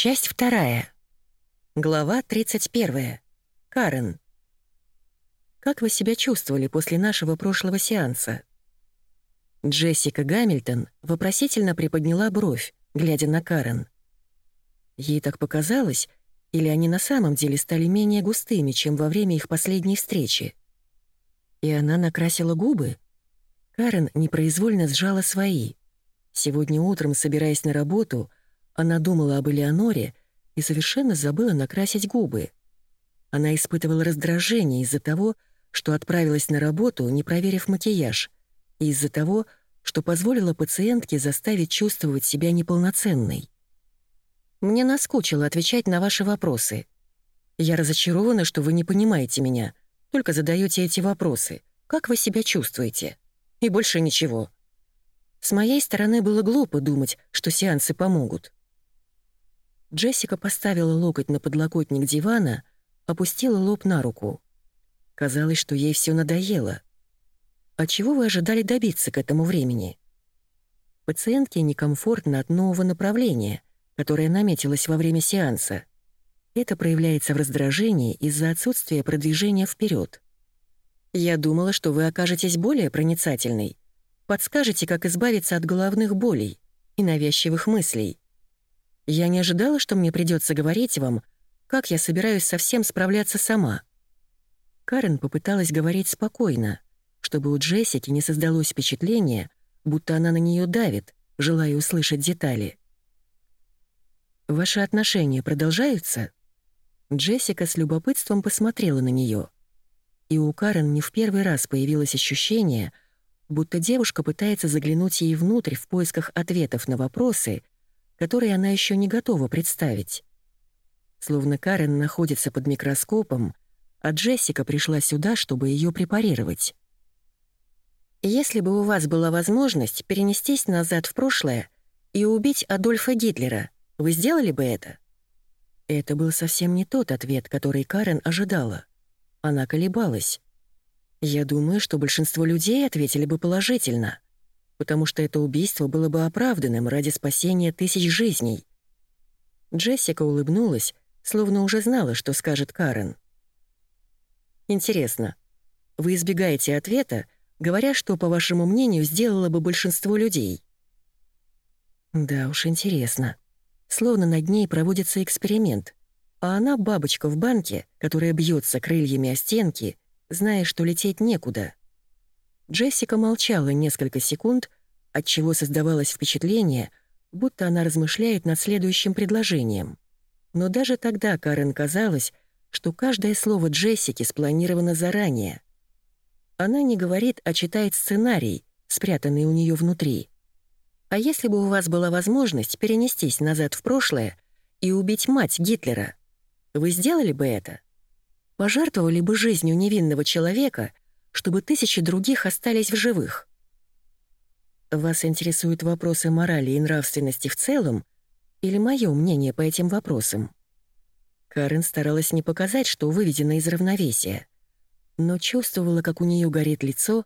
Часть вторая. Глава 31. Карен. Как вы себя чувствовали после нашего прошлого сеанса? Джессика Гамильтон вопросительно приподняла бровь, глядя на Карен. Ей так показалось, или они на самом деле стали менее густыми, чем во время их последней встречи? И она накрасила губы? Карен непроизвольно сжала свои. Сегодня утром, собираясь на работу, она думала об Элеоноре и совершенно забыла накрасить губы. Она испытывала раздражение из-за того, что отправилась на работу, не проверив макияж, и из-за того, что позволила пациентке заставить чувствовать себя неполноценной. «Мне наскучило отвечать на ваши вопросы. Я разочарована, что вы не понимаете меня, только задаете эти вопросы. Как вы себя чувствуете? И больше ничего. С моей стороны было глупо думать, что сеансы помогут. Джессика поставила локоть на подлокотник дивана, опустила лоб на руку. Казалось, что ей все надоело. А чего вы ожидали добиться к этому времени? Пациентке некомфортно от нового направления, которое наметилось во время сеанса. Это проявляется в раздражении из-за отсутствия продвижения вперед. Я думала, что вы окажетесь более проницательной. Подскажете, как избавиться от головных болей и навязчивых мыслей. Я не ожидала, что мне придется говорить вам, как я собираюсь совсем справляться сама. Карен попыталась говорить спокойно, чтобы у Джессики не создалось впечатление, будто она на нее давит, желая услышать детали. «Ваши отношения продолжаются?» Джессика с любопытством посмотрела на нее. И у Карен не в первый раз появилось ощущение, будто девушка пытается заглянуть ей внутрь в поисках ответов на вопросы — которые она еще не готова представить. Словно Карен находится под микроскопом, а Джессика пришла сюда, чтобы ее препарировать. Если бы у вас была возможность перенестись назад в прошлое и убить Адольфа Гитлера, вы сделали бы это? Это был совсем не тот ответ, который Карен ожидала. Она колебалась. Я думаю, что большинство людей ответили бы положительно потому что это убийство было бы оправданным ради спасения тысяч жизней. Джессика улыбнулась, словно уже знала, что скажет Карен. «Интересно, вы избегаете ответа, говоря, что, по вашему мнению, сделало бы большинство людей?» «Да уж, интересно. Словно над ней проводится эксперимент, а она бабочка в банке, которая бьется крыльями о стенки, зная, что лететь некуда». Джессика молчала несколько секунд, отчего создавалось впечатление, будто она размышляет над следующим предложением. Но даже тогда Карен казалось, что каждое слово Джессики спланировано заранее. Она не говорит, а читает сценарий, спрятанный у нее внутри. А если бы у вас была возможность перенестись назад в прошлое и убить мать Гитлера, вы сделали бы это? Пожертвовали бы жизнью невинного человека — чтобы тысячи других остались в живых. Вас интересуют вопросы морали и нравственности в целом или мое мнение по этим вопросам? Карен старалась не показать, что выведена из равновесия, но чувствовала, как у нее горит лицо,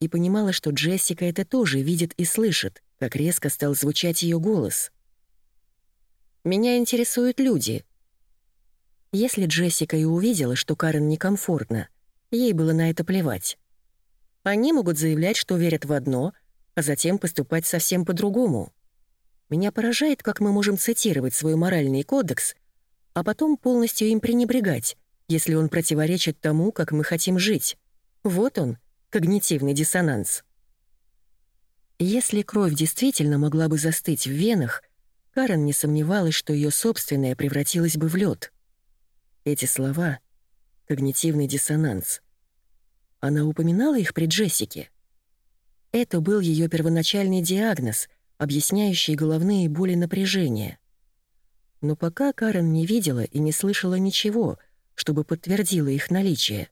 и понимала, что Джессика это тоже видит и слышит, как резко стал звучать ее голос. «Меня интересуют люди». Если Джессика и увидела, что Карен некомфортно, Ей было на это плевать. Они могут заявлять, что верят в одно, а затем поступать совсем по-другому. Меня поражает, как мы можем цитировать свой моральный кодекс, а потом полностью им пренебрегать, если он противоречит тому, как мы хотим жить. Вот он, когнитивный диссонанс. Если кровь действительно могла бы застыть в венах, Карен не сомневалась, что ее собственная превратилась бы в лед. Эти слова — когнитивный диссонанс. Она упоминала их при Джессике. Это был ее первоначальный диагноз, объясняющий головные боли напряжения. Но пока Карен не видела и не слышала ничего, чтобы подтвердило их наличие.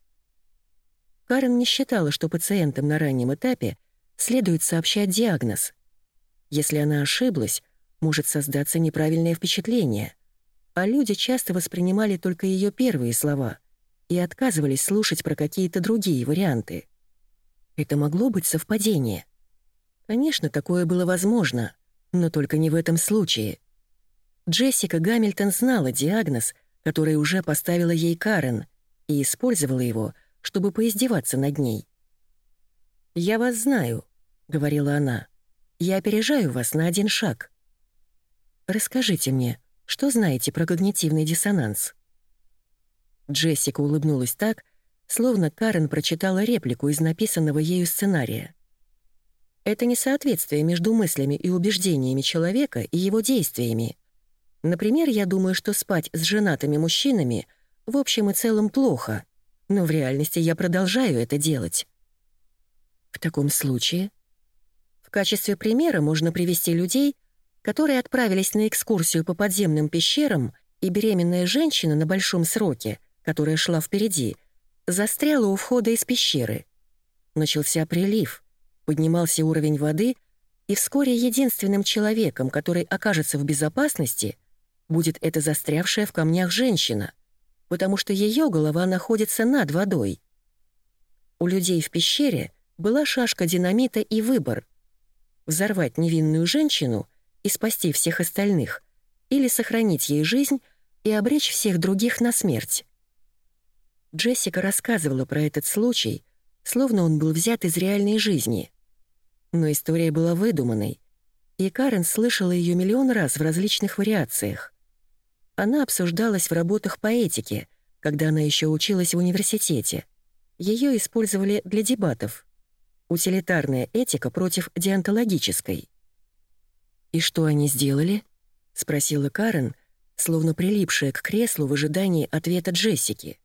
Карен не считала, что пациентам на раннем этапе следует сообщать диагноз. Если она ошиблась, может создаться неправильное впечатление, а люди часто воспринимали только ее первые слова — и отказывались слушать про какие-то другие варианты. Это могло быть совпадение. Конечно, такое было возможно, но только не в этом случае. Джессика Гамильтон знала диагноз, который уже поставила ей Карен, и использовала его, чтобы поиздеваться над ней. «Я вас знаю», — говорила она. «Я опережаю вас на один шаг». «Расскажите мне, что знаете про когнитивный диссонанс?» Джессика улыбнулась так, словно Карен прочитала реплику из написанного ею сценария. Это несоответствие между мыслями и убеждениями человека и его действиями. Например, я думаю, что спать с женатыми мужчинами в общем и целом плохо, но в реальности я продолжаю это делать. В таком случае... В качестве примера можно привести людей, которые отправились на экскурсию по подземным пещерам, и беременная женщина на большом сроке, которая шла впереди, застряла у входа из пещеры. Начался прилив — поднимался уровень воды, и вскоре единственным человеком, который окажется в безопасности, будет эта застрявшая в камнях женщина, потому что ее голова находится над водой. У людей в пещере была шашка динамита и выбор — взорвать невинную женщину и спасти всех остальных, или сохранить ей жизнь и обречь всех других на смерть. Джессика рассказывала про этот случай, словно он был взят из реальной жизни — но история была выдуманной, и Карен слышала ее миллион раз в различных вариациях. Она обсуждалась в работах по этике, когда она еще училась в университете. Ее использовали для дебатов. Утилитарная этика против деонтологической. «И что они сделали?» — спросила Карен, словно прилипшая к креслу в ожидании ответа Джессики.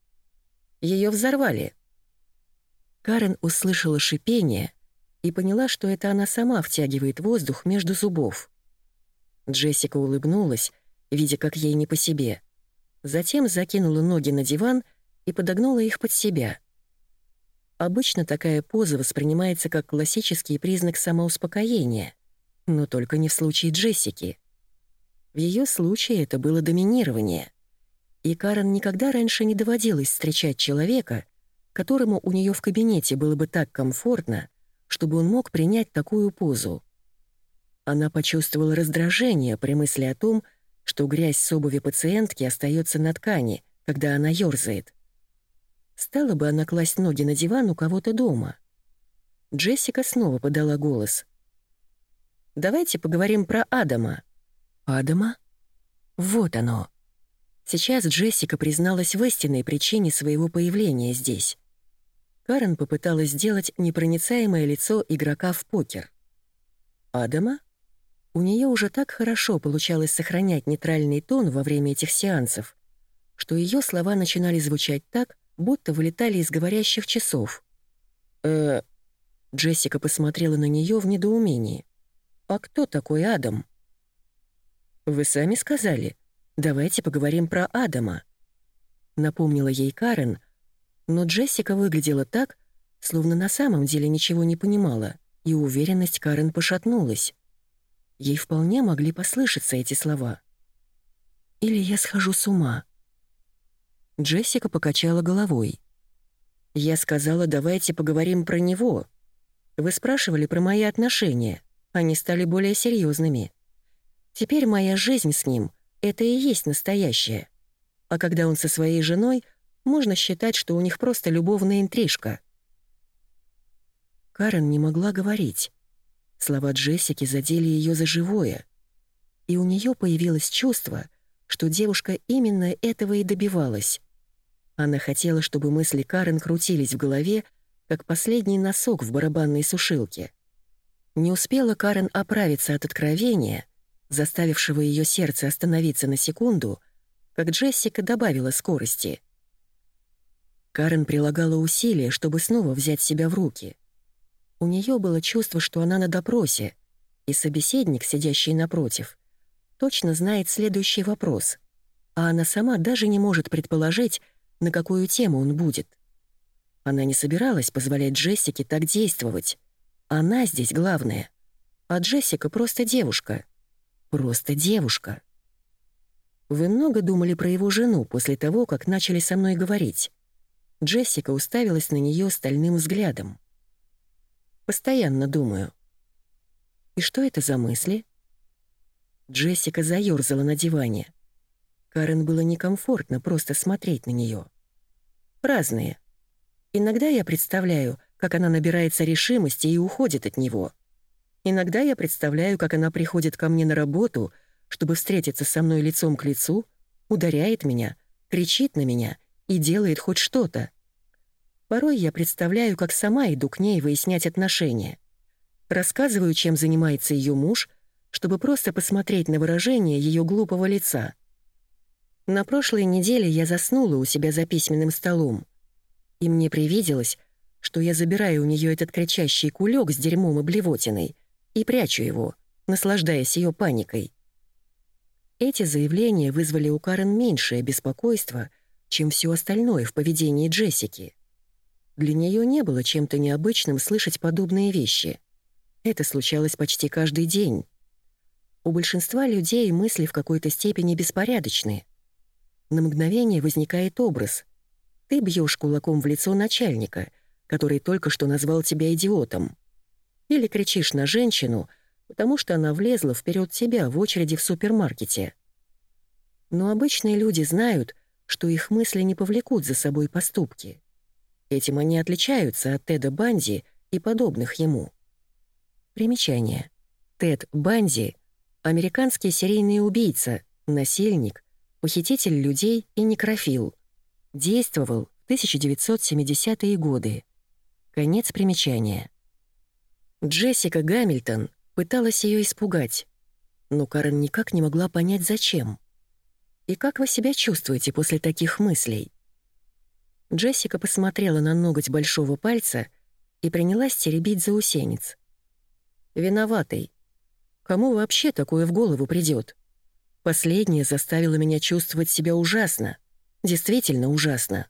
Ее взорвали. Карен услышала шипение — и поняла, что это она сама втягивает воздух между зубов. Джессика улыбнулась, видя, как ей не по себе. Затем закинула ноги на диван и подогнула их под себя. Обычно такая поза воспринимается как классический признак самоуспокоения, но только не в случае Джессики. В ее случае это было доминирование. И Карен никогда раньше не доводилось встречать человека, которому у нее в кабинете было бы так комфортно, чтобы он мог принять такую позу. Она почувствовала раздражение при мысли о том, что грязь с обуви пациентки остается на ткани, когда она ёрзает. Стала бы она класть ноги на диван у кого-то дома. Джессика снова подала голос. «Давайте поговорим про Адама». «Адама?» Вот оно. Сейчас Джессика призналась в истинной причине своего появления здесь. Карен попыталась сделать непроницаемое лицо игрока в покер. Адама? У нее уже так хорошо получалось сохранять нейтральный тон во время этих сеансов, что ее слова начинали звучать так, будто вылетали из говорящих часов. э Джессика посмотрела на нее в недоумении. «А кто такой Адам?» «Вы сами сказали. Давайте поговорим про Адама», — напомнила ей Карен, но Джессика выглядела так, словно на самом деле ничего не понимала, и уверенность Карен пошатнулась. Ей вполне могли послышаться эти слова. «Или я схожу с ума». Джессика покачала головой. «Я сказала, давайте поговорим про него. Вы спрашивали про мои отношения. Они стали более серьезными. Теперь моя жизнь с ним — это и есть настоящее. А когда он со своей женой, можно считать, что у них просто любовная интрижка. Карен не могла говорить. Слова Джессики задели ее за живое. И у нее появилось чувство, что девушка именно этого и добивалась. Она хотела, чтобы мысли Карен крутились в голове, как последний носок в барабанной сушилке. Не успела Карен оправиться от откровения, заставившего ее сердце остановиться на секунду, как Джессика добавила скорости — Карен прилагала усилия, чтобы снова взять себя в руки. У нее было чувство, что она на допросе, и собеседник, сидящий напротив, точно знает следующий вопрос, а она сама даже не может предположить, на какую тему он будет. Она не собиралась позволять Джессике так действовать. Она здесь главная. А Джессика просто девушка. Просто девушка. Вы много думали про его жену после того, как начали со мной говорить? Джессика уставилась на нее стальным взглядом. «Постоянно думаю». «И что это за мысли?» Джессика заёрзала на диване. Карен было некомфортно просто смотреть на нее. Разные. Иногда я представляю, как она набирается решимости и уходит от него. Иногда я представляю, как она приходит ко мне на работу, чтобы встретиться со мной лицом к лицу, ударяет меня, кричит на меня и делает хоть что-то. Порой я представляю, как сама иду к ней выяснять отношения. Рассказываю, чем занимается ее муж, чтобы просто посмотреть на выражение ее глупого лица. На прошлой неделе я заснула у себя за письменным столом, и мне привиделось, что я забираю у нее этот кричащий кулек с дерьмом и блевотиной и прячу его, наслаждаясь ее паникой. Эти заявления вызвали у Карен меньшее беспокойство, чем все остальное в поведении Джессики. Для нее не было чем-то необычным слышать подобные вещи. Это случалось почти каждый день. У большинства людей мысли в какой-то степени беспорядочны. На мгновение возникает образ. Ты бьешь кулаком в лицо начальника, который только что назвал тебя идиотом. Или кричишь на женщину, потому что она влезла вперед тебя в очереди в супермаркете. Но обычные люди знают, что их мысли не повлекут за собой поступки. Этим они отличаются от Теда Банди и подобных ему. Примечание. Тед Банди — американский серийный убийца, насильник, похититель людей и некрофил. Действовал в 1970-е годы. Конец примечания. Джессика Гамильтон пыталась ее испугать, но Карен никак не могла понять, зачем. «И как вы себя чувствуете после таких мыслей?» Джессика посмотрела на ноготь большого пальца и принялась теребить заусенец виноватой. Кому вообще такое в голову придет? Последнее заставило меня чувствовать себя ужасно, действительно ужасно.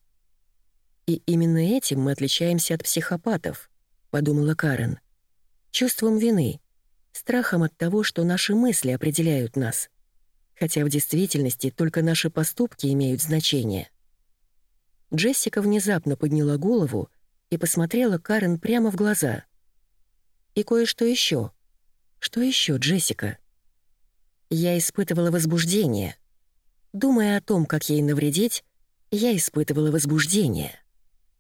И именно этим мы отличаемся от психопатов, подумала Карен. Чувством вины, страхом от того, что наши мысли определяют нас, хотя в действительности только наши поступки имеют значение. Джессика внезапно подняла голову и посмотрела Карен прямо в глаза — и кое-что еще. Что еще, Джессика? Я испытывала возбуждение. Думая о том, как ей навредить, я испытывала возбуждение.